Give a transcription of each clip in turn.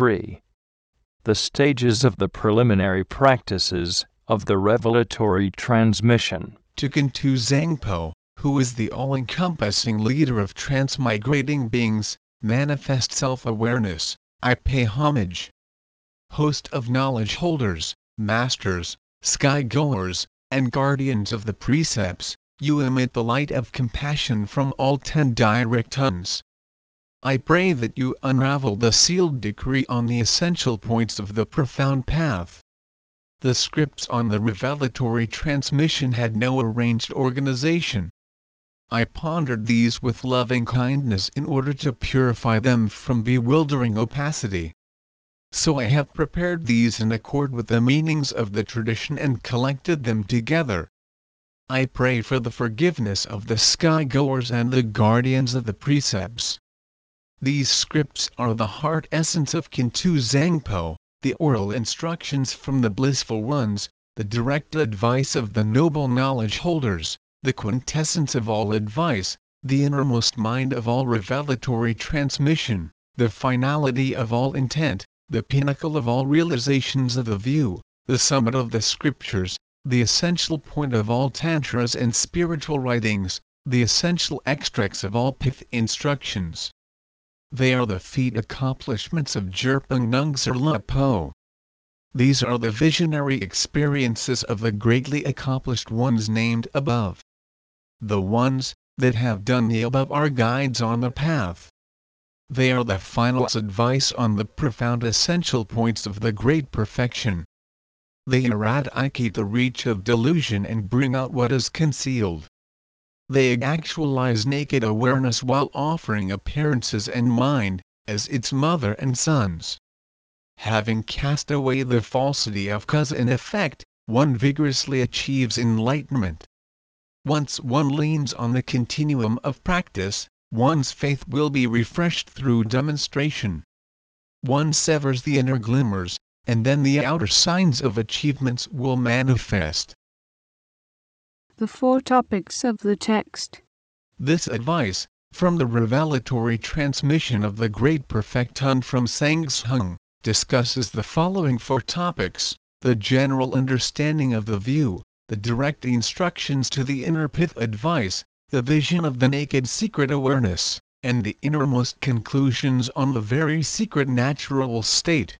3. The stages of the preliminary practices of the revelatory transmission. To Kuntu Zangpo, who is the all encompassing leader of transmigrating beings, manifest self awareness, I pay homage. Host of knowledge holders, masters, sky goers, and guardians of the precepts, you emit the light of compassion from all ten direct tons. I pray that you unravel the sealed decree on the essential points of the profound path. The scripts on the revelatory transmission had no arranged organization. I pondered these with loving kindness in order to purify them from bewildering opacity. So I have prepared these in accord with the meanings of the tradition and collected them together. I pray for the forgiveness of the sky-goers and the guardians of the precepts. These scripts are the heart essence of Kuntu Zangpo, the oral instructions from the blissful ones, the direct advice of the noble knowledge holders, the quintessence of all advice, the innermost mind of all revelatory transmission, the finality of all intent, the pinnacle of all realizations of the view, the summit of the scriptures, the essential point of all tantras and spiritual writings, the essential extracts of all pith instructions. They are the feat accomplishments of Jerpung Nungser. These are the visionary experiences of the greatly accomplished ones named above. The ones that have done the above are guides on the path. They are the final advice on the profound essential points of the great perfection. They eradicate the reach of delusion and bring out what is concealed. They actualize naked awareness while offering appearances and mind, as its mother and sons. Having cast away the falsity of cause and effect, one vigorously achieves enlightenment. Once one leans on the continuum of practice, one's faith will be refreshed through demonstration. One severs the inner glimmers, and then the outer signs of achievements will manifest. The four topics of the text. This advice, from the revelatory transmission of the great perfecton from Zhang Zhung, discusses the following four topics the general understanding of the view, the direct instructions to the inner pith advice, the vision of the naked secret awareness, and the innermost conclusions on the very secret natural state.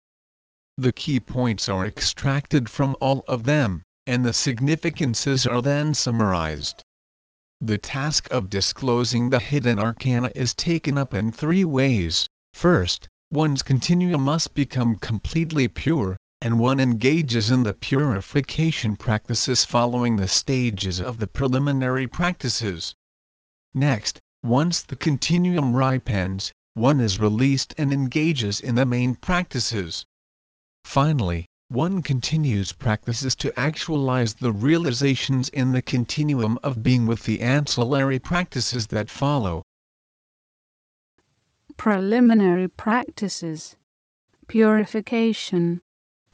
The key points are extracted from all of them, and the significances are then summarized. The task of disclosing the hidden arcana is taken up in three ways. First, one's continuum must become completely pure, and one engages in the purification practices following the stages of the preliminary practices. Next, once the continuum ripens, one is released and engages in the main practices. Finally, one continues practices to actualize the realizations in the continuum of being with the ancillary practices that follow. Preliminary practices. Purification.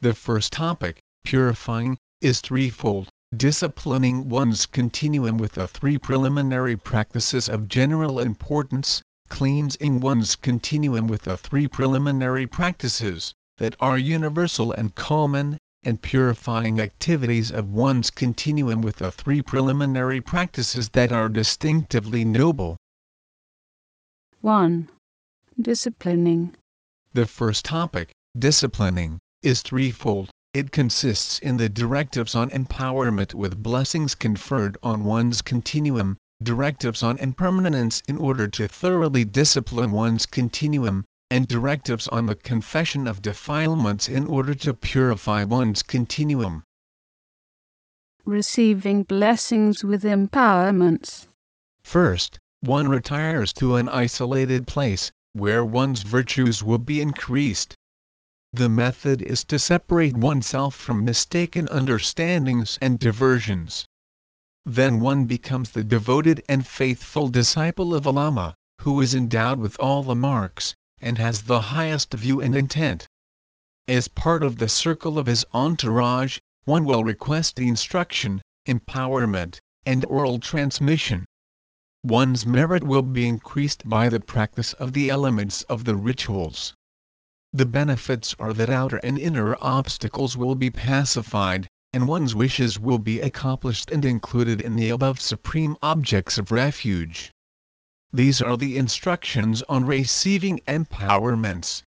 The first topic, purifying, is threefold disciplining one's continuum with the three preliminary practices of general importance, cleansing one's continuum with the three preliminary practices that are universal and common, and purifying activities of one's continuum with the three preliminary practices that are distinctively noble. 1. Disciplining. The first topic, disciplining, is threefold. It consists in the directives on empowerment with blessings conferred on one's continuum, directives on impermanence in order to thoroughly discipline one's continuum, and directives on the confession of defilements in order to purify one's continuum. Receiving blessings with empowerments. First, one retires to an isolated place, where one's virtues will be increased. The method is to separate oneself from mistaken understandings and diversions. Then one becomes the devoted and faithful disciple of a Lama, who is endowed with all the marks, and has the highest view and intent. As part of the circle of his entourage, one will request instruction, empowerment, and oral transmission. One's merit will be increased by the practice of the elements of the rituals. The benefits are that outer and inner obstacles will be pacified, and one's wishes will be accomplished and included in the above supreme objects of refuge. These are the instructions on receiving empowerments.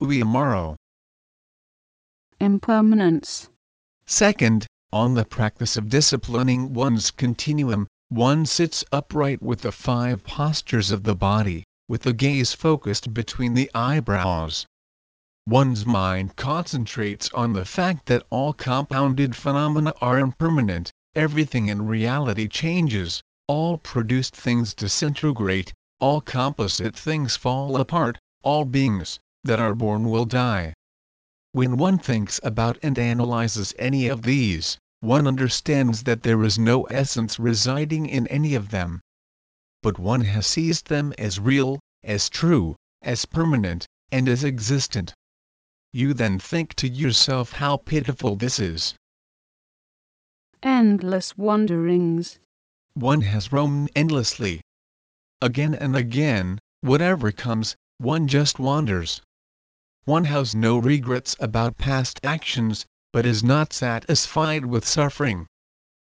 Uemaro. Impermanence. Second, on the practice of disciplining one's continuum, one sits upright with the five postures of the body, with the gaze focused between the eyebrows. One's mind concentrates on the fact that all compounded phenomena are impermanent, everything in reality changes, all produced things disintegrate, all composite things fall apart, all beings that are born will die. When one thinks about and analyzes any of these, one understands that there is no essence residing in any of them. But one has seized them as real, as true, as permanent, and as existent. You then think to yourself how pitiful this is. Endless wanderings. One has roamed endlessly. Again and again, whatever comes, one just wanders. One has no regrets about past actions, but is not satisfied with suffering.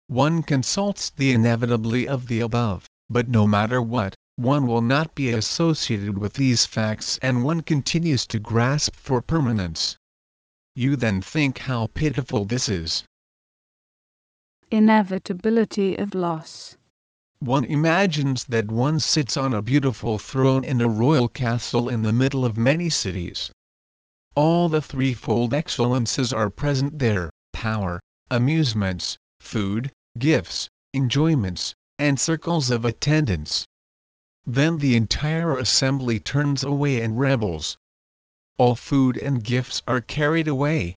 One consults the inevitably of the above, but no matter what, one will not be associated with these facts and one continues to grasp for permanence. You then think how pitiful this is. Inevitability of loss. One imagines that one sits on a beautiful throne in a royal castle in the middle of many cities all the threefold excellences are present there power, amusements, food, gifts, enjoyments, and circles of attendance. Then the entire assembly turns away and rebels. All food and gifts are carried away.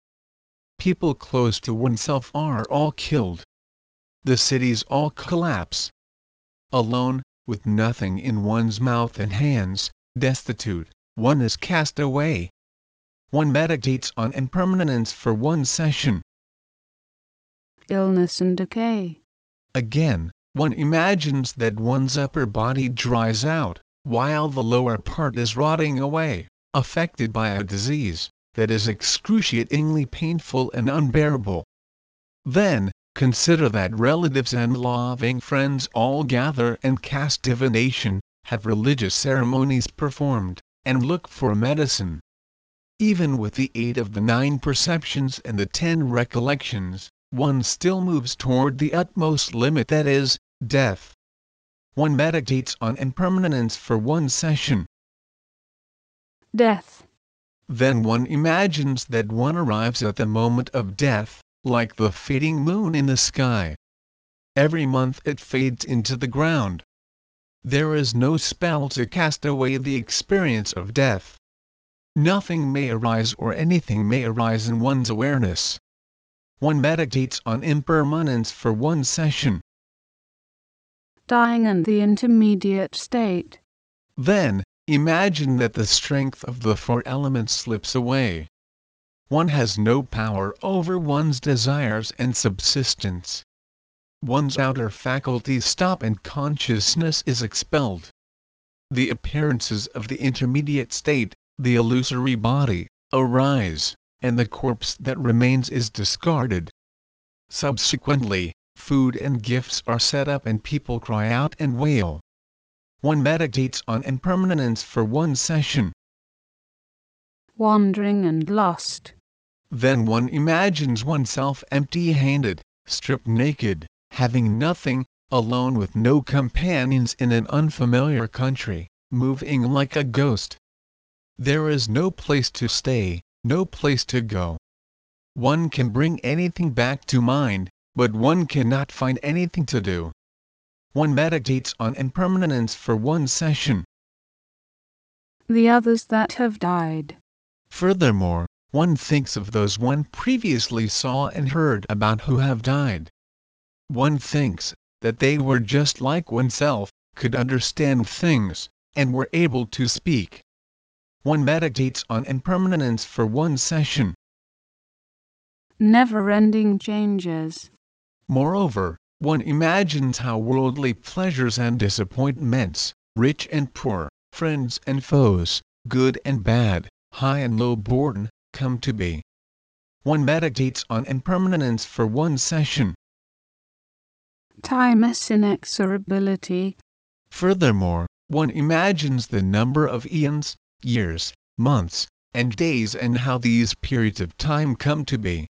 People close to oneself are all killed. The cities all collapse. Alone, with nothing in one's mouth and hands, destitute, one is cast away one meditates on impermanence for one session. Illness and decay. Again, one imagines that one's upper body dries out, while the lower part is rotting away, affected by a disease that is excruciatingly painful and unbearable. Then, consider that relatives and loving friends all gather and cast divination, have religious ceremonies performed, and look for medicine even with the aid of the nine perceptions and the ten recollections, one still moves toward the utmost limit that is, death. One meditates on impermanence for one session. Death. Then one imagines that one arrives at the moment of death, like the fading moon in the sky. Every month it fades into the ground. There is no spell to cast away the experience of death nothing may arise or anything may arise in one's awareness. One meditates on impermanence for one session. Dying and the intermediate state. Then, imagine that the strength of the four elements slips away. One has no power over one's desires and subsistence. One's outer faculties stop and consciousness is expelled. The appearances of the intermediate state, the illusory body, arise, and the corpse that remains is discarded. Subsequently, food and gifts are set up and people cry out and wail. One meditates on impermanence for one session. Wandering and lost. Then one imagines oneself empty handed, stripped naked, having nothing, alone with no companions in an unfamiliar country, moving like a ghost. There is no place to stay, no place to go. One can bring anything back to mind, but one cannot find anything to do. One meditates on impermanence for one session. The others that have died. Furthermore, one thinks of those one previously saw and heard about who have died. One thinks that they were just like oneself, could understand things, and were able to speak one meditates on impermanence for one session. Never ending changes. Moreover, one imagines how worldly pleasures and disappointments, rich and poor, friends and foes, good and bad, high and low born, come to be. One meditates on impermanence for one session. Timeless inexorability. Furthermore, one imagines the number of eons, years, months, and days and how these periods of time come to be.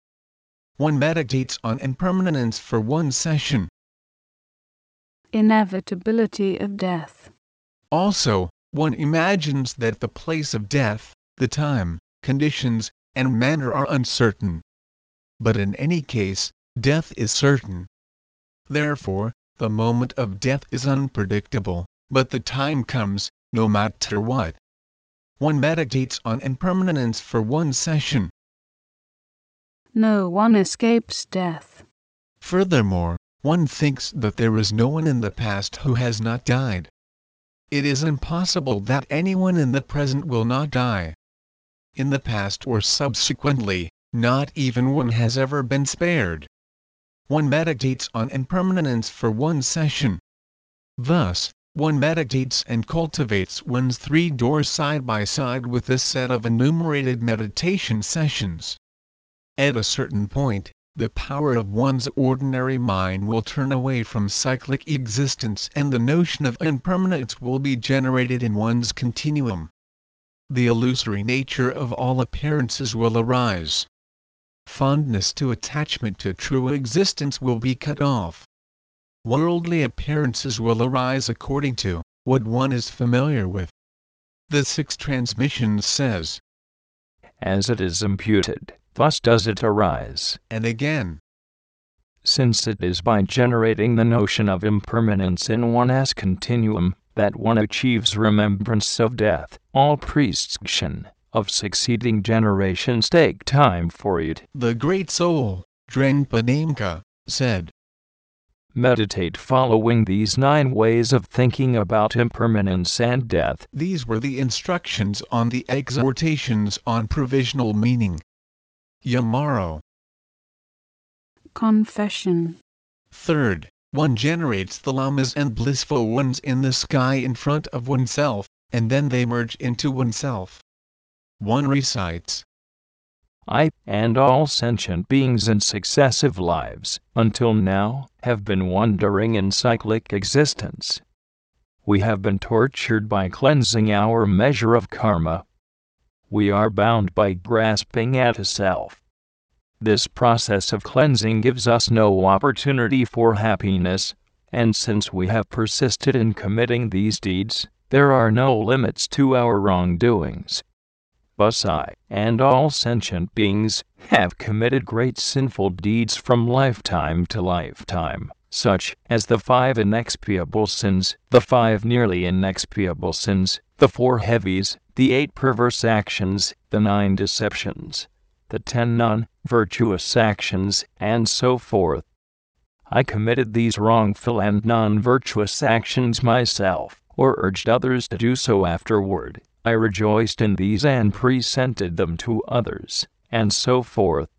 One meditates on impermanence for one session. Inevitability of death. Also, one imagines that the place of death, the time, conditions, and manner are uncertain. But in any case, death is certain. Therefore, the moment of death is unpredictable, but the time comes, no matter what. One meditates on impermanence for one session. No one escapes death. Furthermore, one thinks that there is no one in the past who has not died. It is impossible that anyone in the present will not die. In the past or subsequently, not even one has ever been spared. One meditates on impermanence for one session. Thus, one meditates and cultivates one's three doors side by side with this set of enumerated meditation sessions. At a certain point, the power of one's ordinary mind will turn away from cyclic existence and the notion of impermanence will be generated in one's continuum. The illusory nature of all appearances will arise. Fondness to attachment to true existence will be cut off. Worldly appearances will arise according to what one is familiar with. The Sixth Transmission says, As it is imputed, thus does it arise. and again, since it is by generating the notion of impermanence in one as continuum that one achieves remembrance of death. All prescription of succeeding generations take time for it. the great soul, Drenpa Namka, said, Meditate following these nine ways of thinking about impermanence and death. These were the instructions on the exhortations on provisional meaning. Yamaro. Confession. Third, one generates the lamas and blissful ones in the sky in front of oneself, and then they merge into oneself. One recites, I, and all sentient beings in successive lives, until now, have been wandering in cyclic existence. We have been tortured by cleansing our measure of karma. We are bound by grasping at a self. This process of cleansing gives us no opportunity for happiness, and since we have persisted in committing these deeds, there are no limits to our wrongdoings. Thus I, and all sentient beings, have committed great sinful deeds from lifetime to lifetime, such as the five inexpiable sins, the five nearly inexpiable sins, the four heavies, the eight perverse actions, the nine deceptions, the ten non virtuous actions, and so forth. I committed these wrongful and non virtuous actions myself, or urged others to do so afterward. I rejoiced in these and presented them to others, and so forth.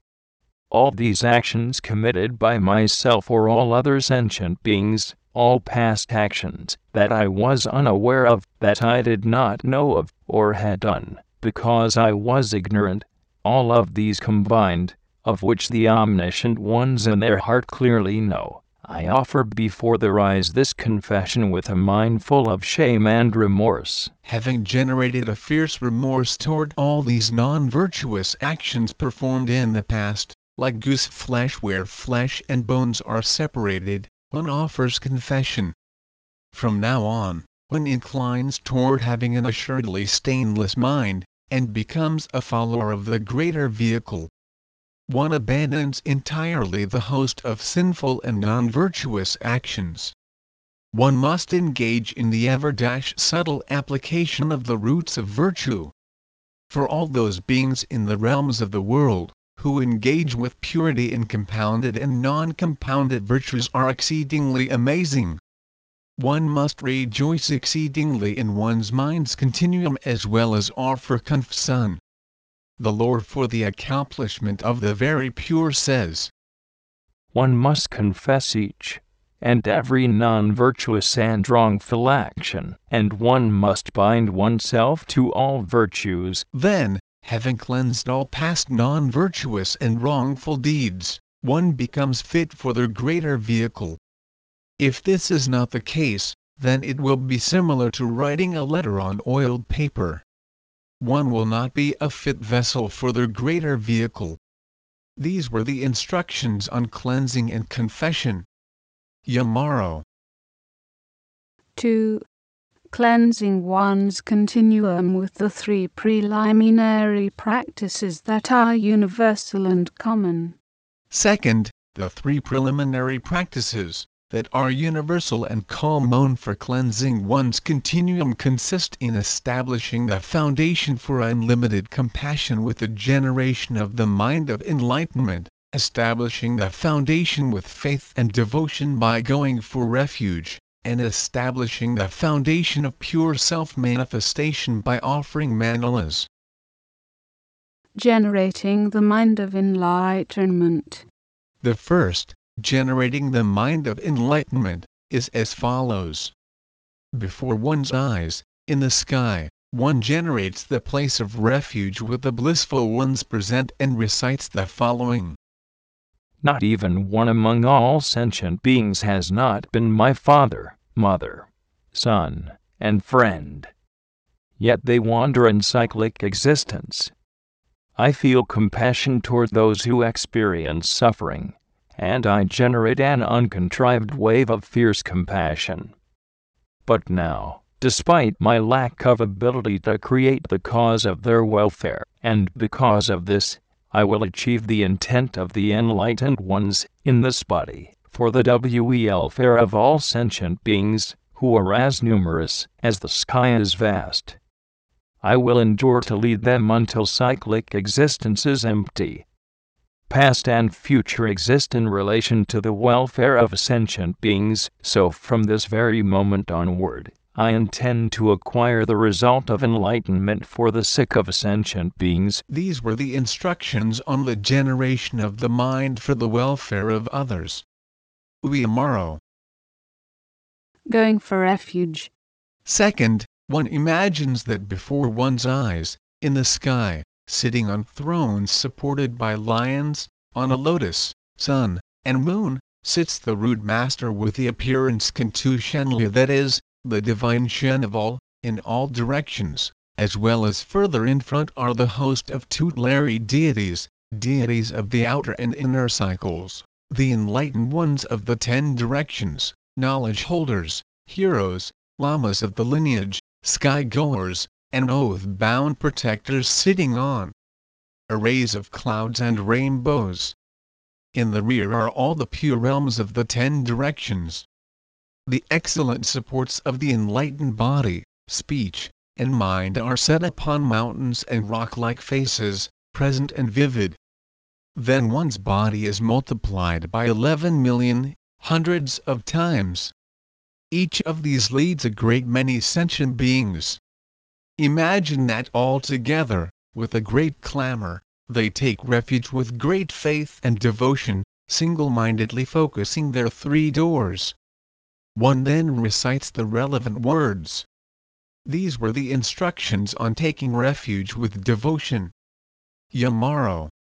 All these actions committed by myself or all other sentient beings, all past actions that I was unaware of, that I did not know of, or had done, because I was ignorant, all of these combined, of which the omniscient ones in their heart clearly know, I offer before their eyes this confession with a mind full of shame and remorse. having generated a fierce remorse toward all these non-virtuous actions performed in the past, like goose flesh where flesh and bones are separated, one offers confession. From now on, one inclines toward having an assuredly stainless mind, and becomes a follower of the greater vehicle. One abandons entirely the host of sinful and non-virtuous actions. One must engage in the ever-subtle application of the roots of virtue. For all those beings in the realms of the world, who engage with purity in compounded and non-compounded virtues are exceedingly amazing. One must rejoice exceedingly in one's mind's continuum as well as offer confession. The Lord for the accomplishment of the very pure says, One must confess each and every non virtuous and wrongful action, and one must bind oneself to all virtues. Then, having cleansed all past non-virtuous and wrongful deeds, one becomes fit for the greater vehicle. If this is not the case, then it will be similar to writing a letter on oiled paper. One will not be a fit vessel for the greater vehicle. These were the instructions on cleansing and confession. Yamaro. 2. Cleansing one's continuum with the three preliminary practices that are universal and common. Second, the three preliminary practices that are universal and common for cleansing one's continuum consist in establishing the foundation for unlimited compassion with the generation of the mind of enlightenment, establishing the foundation with faith and devotion by going for refuge, and establishing the foundation of pure self-manifestation by offering mandalas. Generating the mind of enlightenment. The first, generating the mind of enlightenment, is as follows. Before one's eyes, in the sky, one generates the place of refuge with the blissful ones present and recites the following. Not even one among all sentient beings has not been my father, mother, son, and friend. Yet they wander in cyclic existence. I feel compassion toward those who experience suffering and I generate an uncontrived wave of fierce compassion. But now, despite my lack of ability to create the cause of their welfare, and because of this, I will achieve the intent of the enlightened ones in this body, for the welfare of all sentient beings, who are as numerous as the sky is vast. I will endure to lead them until cyclic existence is empty, past and future exist in relation to the welfare of sentient beings, so from this very moment onward, I intend to acquire the result of enlightenment for the sick of sentient beings. These were the instructions on the generation of the mind for the welfare of others. Uemaro. Going for refuge. Second, one imagines that before one's eyes, in the sky, sitting on thrones supported by lions, on a lotus, sun, and moon, sits the root master with the appearance Kuntu Shenla that is, the divine Shen of all, in all directions, as well as further in front are the host of tutelary deities, deities of the outer and inner cycles, the enlightened ones of the ten directions, knowledge holders, heroes, lamas of the lineage, sky goers, and oath-bound protectors sitting on arrays of clouds and rainbows. In the rear are all the pure realms of the ten directions. The excellent supports of the enlightened body, speech, and mind are set upon mountains and rock-like faces, present and vivid. Then one's body is multiplied by 11 million, hundreds of times. Each of these leads a great many sentient beings. Imagine that all together, with a great clamor, they take refuge with great faith and devotion, single-mindedly focusing their three doors. One then recites the relevant words. These were the instructions on taking refuge with devotion. Yamaro.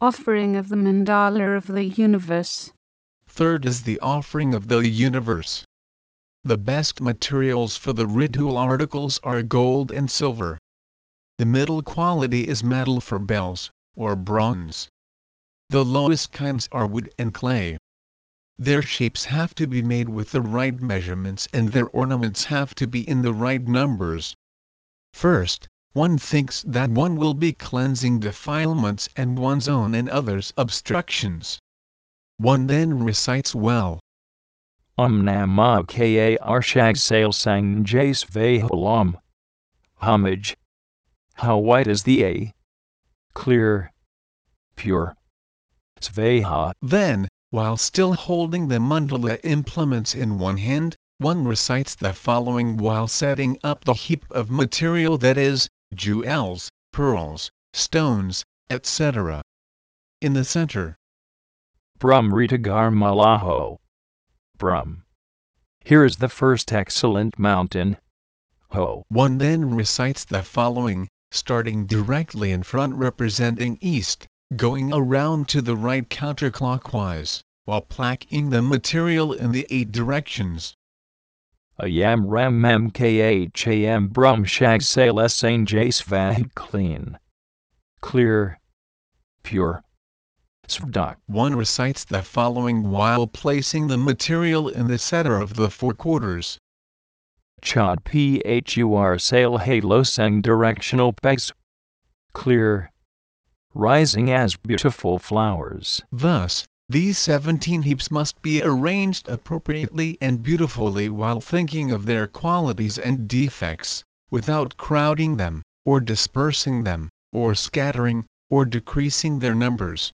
Offering of the mandala of the universe. Third is the offering of the universe. The best materials for the ritual articles are gold and silver. The middle quality is metal for bells, or bronze. The lowest kinds are wood and clay. Their shapes have to be made with the right measurements and their ornaments have to be in the right numbers. First, one thinks that one will be cleansing defilements and one's own and others' obstructions. One then recites well, Om Namah Ka Arshag Sale Sang Jas Vaholam. Homage. How white is the A? Clear. Pure. Sveha. Then, while still holding the mandala implements in one hand, one recites the following while setting up the heap of material that is, jewels, pearls, stones, etc. In the center. Brahmritagar Malaho. Here is the first excellent mountain. Ho. One then recites the following, starting directly in front representing east, going around to the right counterclockwise, while placking the material in the eight directions. A yam ram mkham brum shag sale sain jace vahid clean. Clear. Pure. Svdak. One recites the following while placing the material in the center of the four quarters. Chad phur sale halo sang directional pegs. Clear. Rising as beautiful flowers. Thus, these 17 heaps must be arranged appropriately and beautifully while thinking of their qualities and defects, without crowding them, or dispersing them, or scattering, or decreasing their numbers.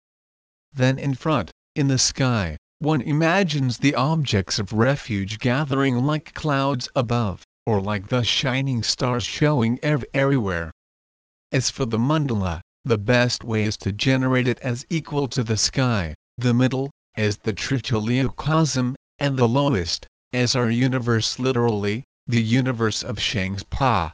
Then in front, in the sky, one imagines the objects of refuge gathering like clouds above, or like the shining stars showing ev everywhere. As for the mandala, the best way is to generate it as equal to the sky, the middle, as the trichiliocosm, and the lowest, as our universe literally, the universe of Shangpa.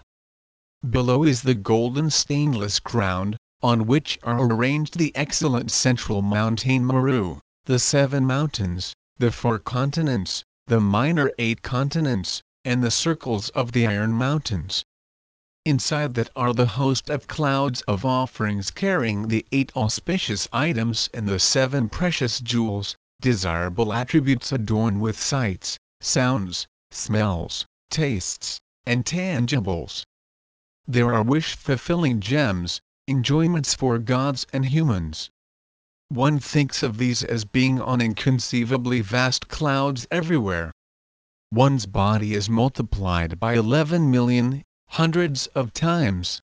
Below is the golden stainless ground, on which are arranged the excellent central mountain Meru, the seven mountains, the four continents, the minor eight continents, and the circles of the iron mountains. Inside that are the host of clouds of offerings carrying the eight auspicious items and the seven precious jewels, desirable attributes adorned with sights, sounds, smells, tastes, and tangibles. There are wish fulfilling gems, enjoyments for gods and humans. One thinks of these as being on inconceivably vast clouds everywhere. One's body is multiplied by 11 million, hundreds of times.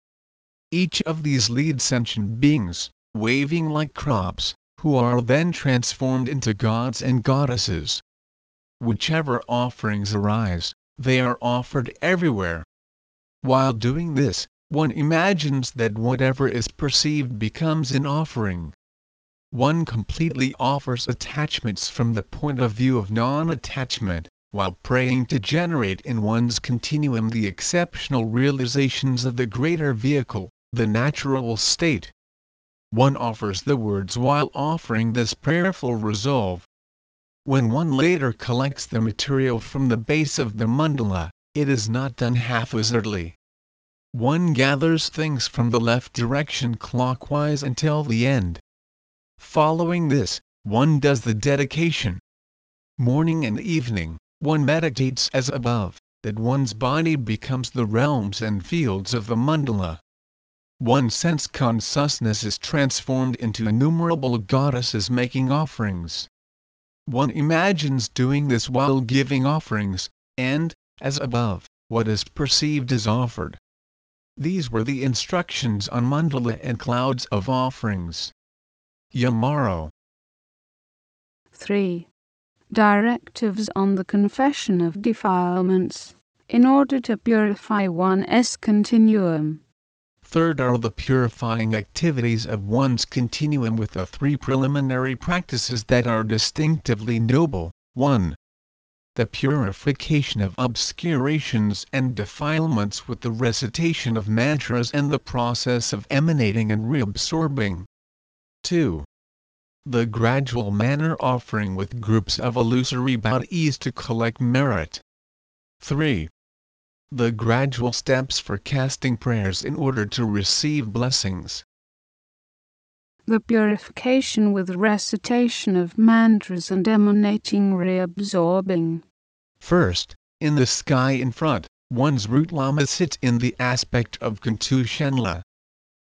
Each of these lead sentient beings, waving like crops, who are then transformed into gods and goddesses. Whichever offerings arise, they are offered everywhere. While doing this, one imagines that whatever is perceived becomes an offering. One completely offers attachments from the point of view of non-attachment, while praying to generate in one's continuum the exceptional realizations of the greater vehicle, the natural state. One offers the words while offering this prayerful resolve. When one later collects the material from the base of the mandala, it is not done haphazardly one gathers things from the left direction clockwise until the end. Following this, one does the dedication. Morning and evening, one meditates as above, that one's body becomes the realms and fields of the mandala. One sense consciousness is transformed into innumerable goddesses making offerings. One imagines doing this while giving offerings, and, as above, what is perceived is offered. These were the instructions on mandala and clouds of offerings. Yamaro. 3. Directives on the confession of defilements, in order to purify one's continuum. Third are the purifying activities of one's continuum with the three preliminary practices that are distinctively noble. 1 the purification of obscurations and defilements with the recitation of mantras and the process of emanating and reabsorbing. 2. The gradual manner offering with groups of illusory bodies to collect merit. 3. The gradual steps for casting prayers in order to receive blessings. The purification with recitation of mantras and emanating reabsorbing. First, in the sky in front, one's root lama sits in the aspect of Kuntu Shenla.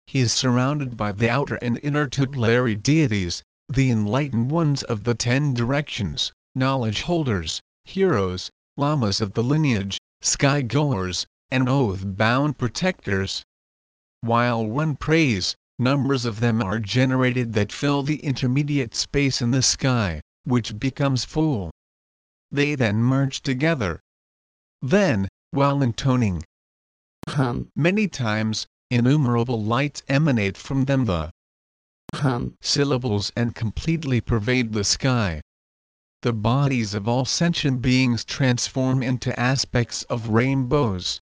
He is surrounded by the outer and inner tutelary deities, the enlightened ones of the ten directions, knowledge holders, heroes, lamas of the lineage, sky goers, and oath bound protectors. While one prays, numbers of them are generated that fill the intermediate space in the sky, which becomes full they then merge together. Then, while intoning hum many times, innumerable lights emanate from them the hum syllables and completely pervade the sky. The bodies of all sentient beings transform into aspects of rainbows.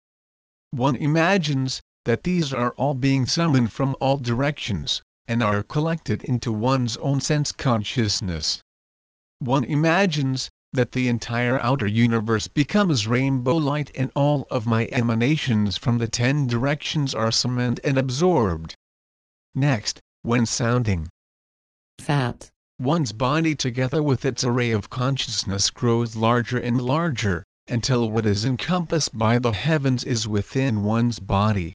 One imagines that these are all being summoned from all directions, and are collected into one's own sense consciousness. One imagines that the entire outer universe becomes rainbow light and all of my emanations from the ten directions are summoned and absorbed. Next, when sounding fat, one's body together with its array of consciousness grows larger and larger, until what is encompassed by the heavens is within one's body.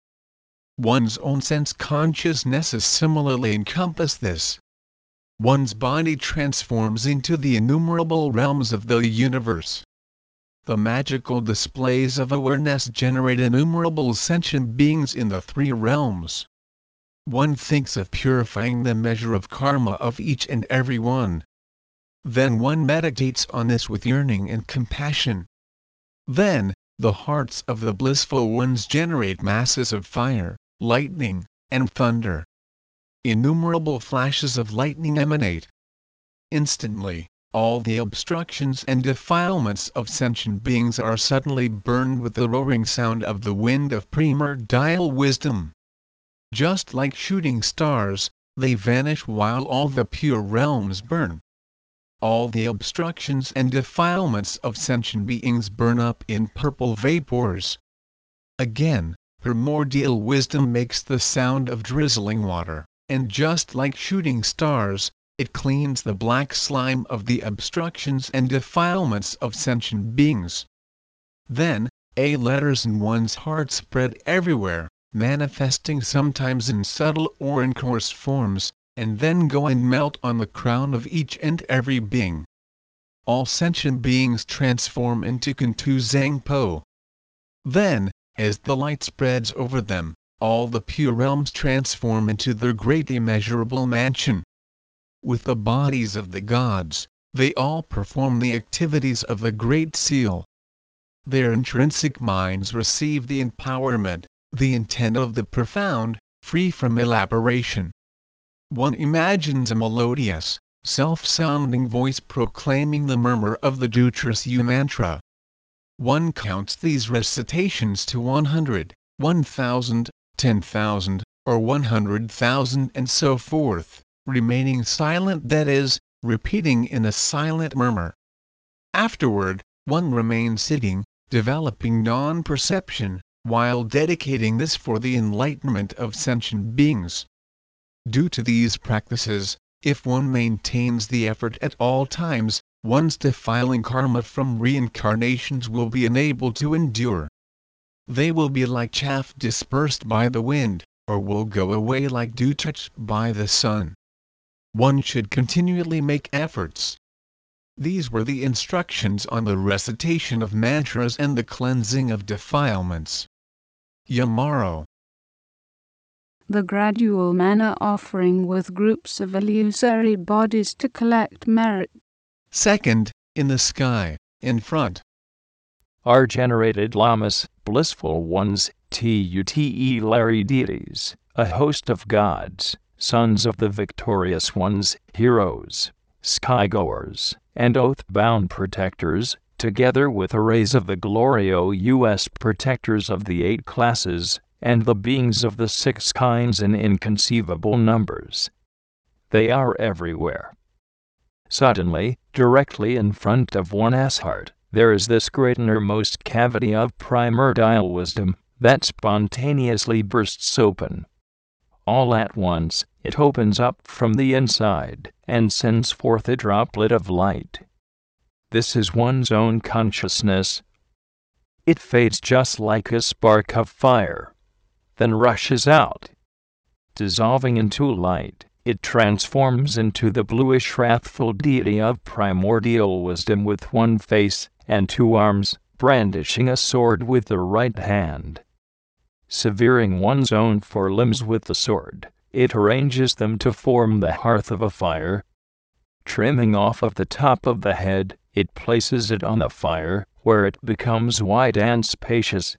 One's own sense consciousnesses similarly encompass this. One's body transforms into the innumerable realms of the universe. The magical displays of awareness generate innumerable sentient beings in the three realms. One thinks of purifying the measure of karma of each and every one. Then one meditates on this with yearning and compassion. Then, the hearts of the blissful ones generate masses of fire, lightning, and thunder. Innumerable flashes of lightning emanate. Instantly, all the obstructions and defilements of sentient beings are suddenly burned with the roaring sound of the wind of primordial wisdom. Just like shooting stars, they vanish while all the pure realms burn. All the obstructions and defilements of sentient beings burn up in purple vapors. Again, primordial wisdom makes the sound of drizzling water, and just like shooting stars, it cleans the black slime of the obstructions and defilements of sentient beings. Then, A letters in one's heart spread everywhere, manifesting sometimes in subtle or in coarse forms, and then go and melt on the crown of each and every being. All sentient beings transform into Kuntu Zangpo. Then, as the light spreads over them, all the pure realms transform into their great immeasurable mansion. With the bodies of the gods, they all perform the activities of the Great Seal. Their intrinsic minds receive the empowerment, the intent of the profound, free from elaboration. One imagines a melodious, self-sounding voice proclaiming the murmur of the Dutrasu mantra. One counts these recitations to 100, 1000, 10,000, or 100,000 and so forth, remaining silent that is, repeating in a silent murmur. Afterward, one remains sitting, developing non-perception, while dedicating this for the enlightenment of sentient beings. Due to these practices, if one maintains the effort at all times, one's defiling karma from reincarnations will be enabled to endure. They will be like chaff dispersed by the wind, or will go away like dew touched by the sun. One should continually make efforts. These were the instructions on the recitation of mantras and the cleansing of defilements. Yamaro the gradual manna offering with groups of illusory bodies to collect merit. Second, in the sky, in front. Are generated lamas, blissful ones, T-U-T-E Larry deities, a host of gods, sons of the victorious ones, heroes, skygoers, and oath-bound protectors, together with arrays of the Glorio US protectors of the eight classes, and the beings of the six kinds in inconceivable numbers. They are everywhere. Suddenly, directly in front of one's heart, there is this great innermost cavity of primordial wisdom that spontaneously bursts open. All at once, it opens up from the inside and sends forth a droplet of light. This is one's own consciousness. It fades just like a spark of fire then rushes out. Dissolving into light, it transforms into the bluish wrathful deity of primordial wisdom with one face and two arms, brandishing a sword with the right hand. Severing one's own four limbs with the sword, it arranges them to form the hearth of a fire. Trimming off of the top of the head, it places it on the fire, where it becomes wide and spacious.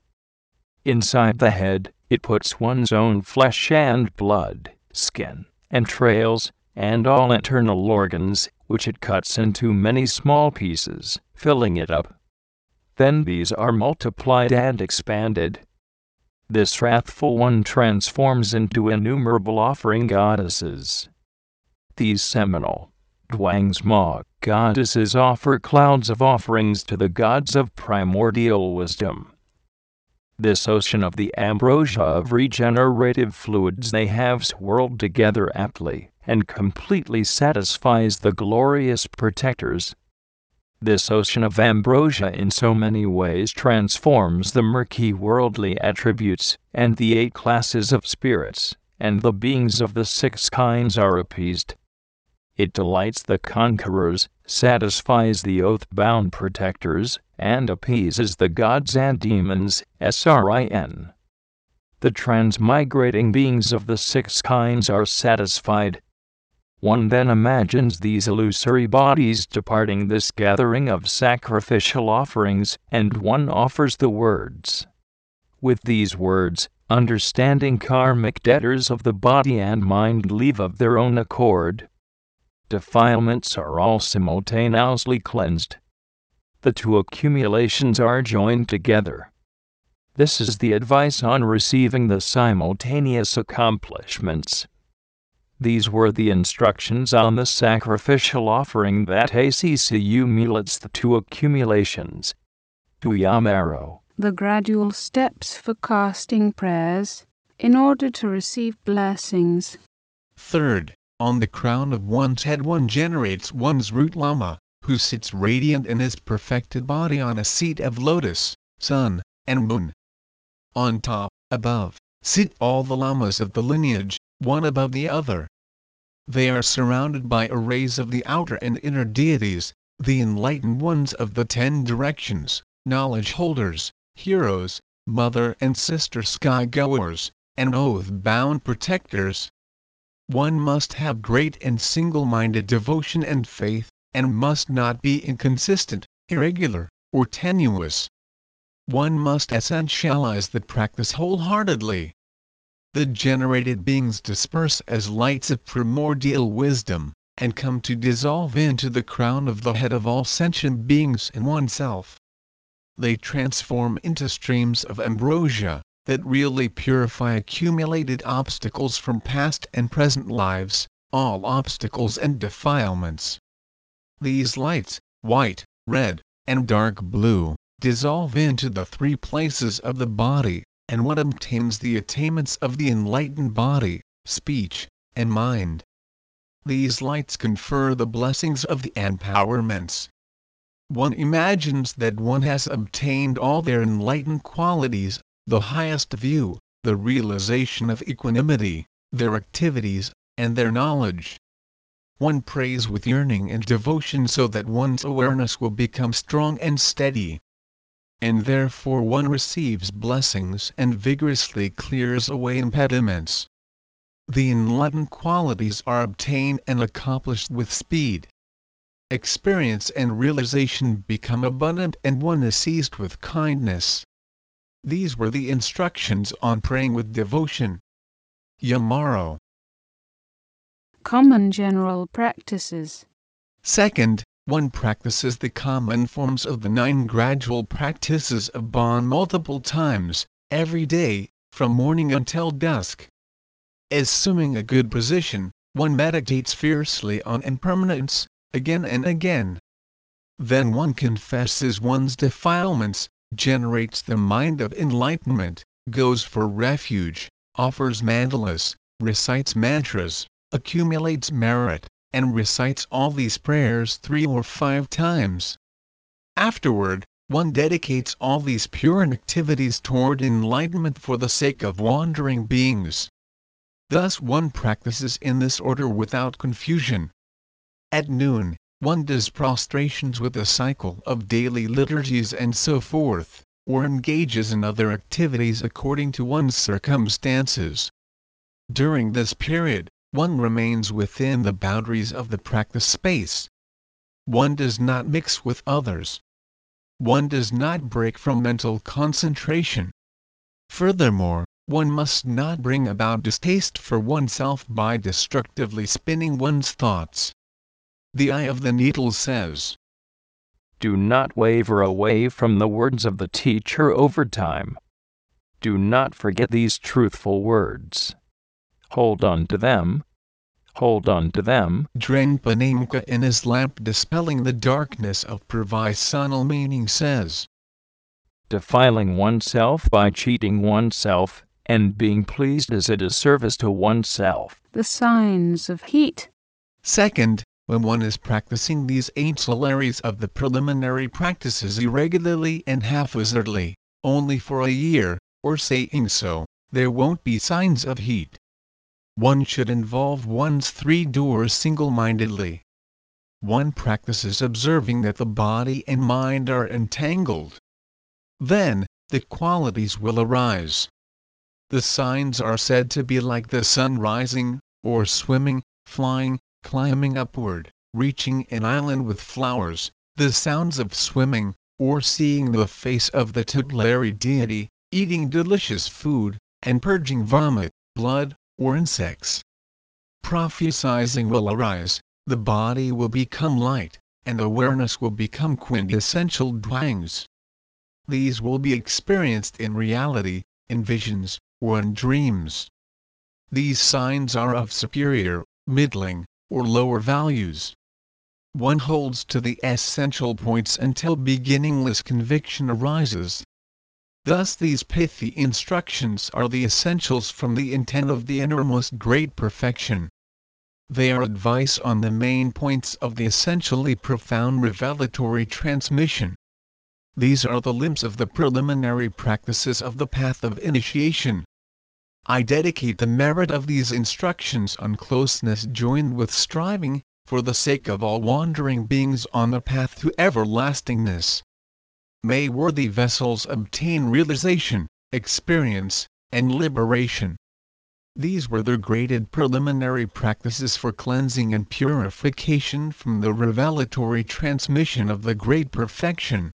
Inside the head, it puts one's own flesh and blood, skin, entrails, and all internal organs, which it cuts into many small pieces, filling it up. Then these are multiplied and expanded. This wrathful one transforms into innumerable offering goddesses. These seminal Dwang's Dwangsma goddesses offer clouds of offerings to the gods of primordial wisdom. This ocean of the ambrosia of regenerative fluids they have swirled together aptly and completely satisfies the glorious protectors this ocean of ambrosia in so many ways transforms the murky worldly attributes and the eight classes of spirits, and the beings of the six kinds are appeased. It delights the conquerors, satisfies the oath bound protectors, and appeases the gods and demons. SRIN. The transmigrating beings of the six kinds are satisfied, one then imagines these illusory bodies departing this gathering of sacrificial offerings, and one offers the words. With these words, understanding karmic debtors of the body and mind leave of their own accord. Defilements are all simultaneously cleansed. The two accumulations are joined together. This is the advice on receiving the simultaneous accomplishments. These were the instructions on the sacrificial offering that ACCU mulets the two accumulations. Tuyamaro. The gradual steps for casting prayers in order to receive blessings. Third, on the crown of one's head one generates one's root lama, who sits radiant in his perfected body on a seat of lotus, sun, and moon. On top, above, sit all the lamas of the lineage, one above the other. They are surrounded by arrays of the outer and inner deities, the enlightened ones of the ten directions, knowledge holders, heroes, mother and sister sky goers, and oath-bound protectors. One must have great and single-minded devotion and faith, and must not be inconsistent, irregular, or tenuous. One must essentialize the practice wholeheartedly the generated beings disperse as lights of primordial wisdom, and come to dissolve into the crown of the head of all sentient beings in oneself. They transform into streams of ambrosia, that really purify accumulated obstacles from past and present lives, all obstacles and defilements. These lights, white, red, and dark blue, dissolve into the three places of the body, and one obtains the attainments of the enlightened body, speech, and mind. These lights confer the blessings of the empowerments. One imagines that one has obtained all their enlightened qualities, the highest view, the realization of equanimity, their activities, and their knowledge. One prays with yearning and devotion so that one's awareness will become strong and steady and therefore one receives blessings and vigorously clears away impediments. The enlightened qualities are obtained and accomplished with speed. Experience and realization become abundant and one is seized with kindness. These were the instructions on praying with devotion. Yamaro. Common general practices. Second, one practices the common forms of the nine gradual practices of Bon multiple times, every day, from morning until dusk. Assuming a good position, one meditates fiercely on impermanence, again and again. Then one confesses one's defilements, generates the mind of enlightenment, goes for refuge, offers mandalas, recites mantras, accumulates merit, and recites all these prayers three or five times. Afterward, one dedicates all these pure activities toward enlightenment for the sake of wandering beings. Thus one practices in this order without confusion. At noon, one does prostrations with a cycle of daily liturgies and so forth, or engages in other activities according to one's circumstances. During this period, one remains within the boundaries of the practice space. One does not mix with others. One does not break from mental concentration. Furthermore, one must not bring about distaste for oneself by destructively spinning one's thoughts. The eye of the needle says, Do not waver away from the words of the teacher over time. Do not forget these truthful words. Hold on to them. Hold on to them. Drenpa Namka in his lamp dispelling the darkness of provisional meaning says, Defiling oneself by cheating oneself and being pleased as a disservice to oneself. The signs of heat. Second, when one is practicing these ancillaries of the preliminary practices irregularly and haphazardly, only for a year, or saying so, there won't be signs of heat. One should involve one's three doors single-mindedly. One practices observing that the body and mind are entangled. Then, the qualities will arise. The signs are said to be like the sun rising, or swimming, flying, climbing upward, reaching an island with flowers, the sounds of swimming, or seeing the face of the tutelary deity, eating delicious food, and purging vomit, blood, or insects. Prophesizing will arise, the body will become light, and awareness will become quintessential dwangs these will be experienced in reality, in visions, or in dreams. These signs are of superior, middling, or lower values. One holds to the essential points until beginningless conviction arises. Thus these pithy instructions are the essentials from the intent of the innermost great perfection. They are advice on the main points of the essentially profound revelatory transmission. These are the limbs of the preliminary practices of the path of initiation. I dedicate the merit of these instructions on closeness joined with striving, for the sake of all wandering beings on the path to everlastingness. May worthy vessels obtain realization, experience, and liberation. These were the graded preliminary practices for cleansing and purification from the revelatory transmission of the Great Perfection.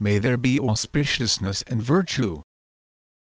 May there be auspiciousness and virtue,